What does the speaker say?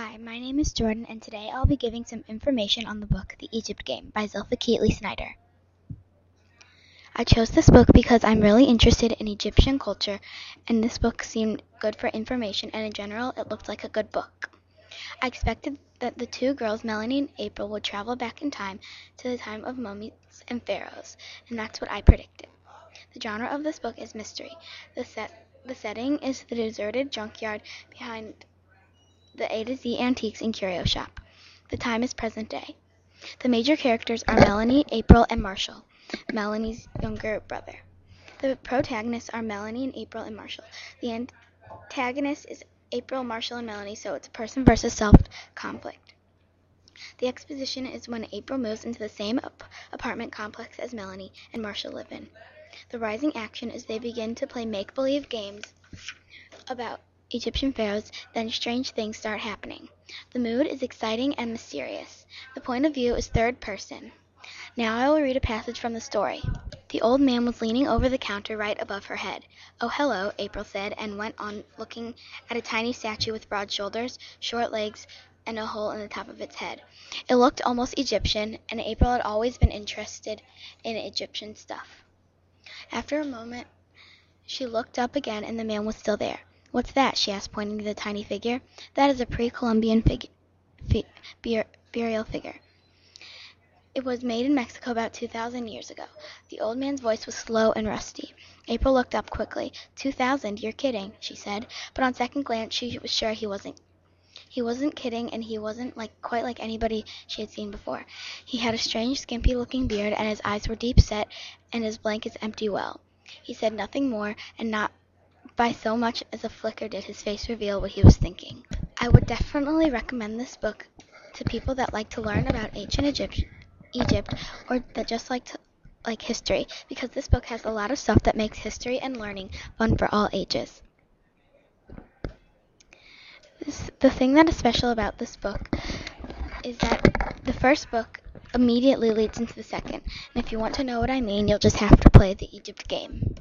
Hi, my name is Jordyn, and today I'll be giving some information on the book The Egypt Game by Zilpha Keatley Snyder. I chose this book because I'm really interested in Egyptian culture, and this book seemed good for information, and in general, it looked like a good book. I expected that the two girls, Melanie and April, would travel back in time to the time of mummies and pharaohs, and that's what I predicted. The genre of this book is mystery. The set the setting is the deserted junkyard behind the A to Z Antiques and Curio Shop. The time is present day. The major characters are Melanie, April, and Marshall, Melanie's younger brother. The protagonists are Melanie and April and Marshall. The antagonist is April, Marshall, and Melanie, so it's a person versus self conflict. The exposition is when April moves into the same ap- apartment complex as Melanie and Marshall live in. The rising action is they begin to play make believe games about Egyptian pharaohs, then strange things start happening. The mood is exciting and mysterious. The point of view is third person. Now I will read a passage from the story. The old man was leaning over the counter right above her head. Oh, hello, April said, and went on looking at a tiny statue with broad shoulders, short legs, and a hole in the top of its head. It looked almost Egyptian, and April had always been interested in Egyptian stuff. After a moment, she looked up again, and the man was still there. What's that? she asked, pointing to the tiny figure. That is a fi- bur- burial figure. It was made in Mexico about 2,000 years ago. The old man's voice was slow and rusty. April looked up quickly. 2,000? You're kidding, she said. But on second glance, she was sure he wasn't. He wasn't kidding, and he wasn't like quite like anybody she had seen before. He had a strange, skimpy-looking beard, and his eyes were deep set, and his blank as empty well. He said nothing more, and not by so much as a flicker did his face reveal what he was thinking. I would definitely recommend this book to people that like to learn about ancient Egypt, Egypt or that just like to like history because this book has a lot of stuff that makes history and learning fun for all ages. This, the thing that is special about this book is that the first book immediately leads into the second. And if you want to know what I mean, you'll just have to play the Egypt game.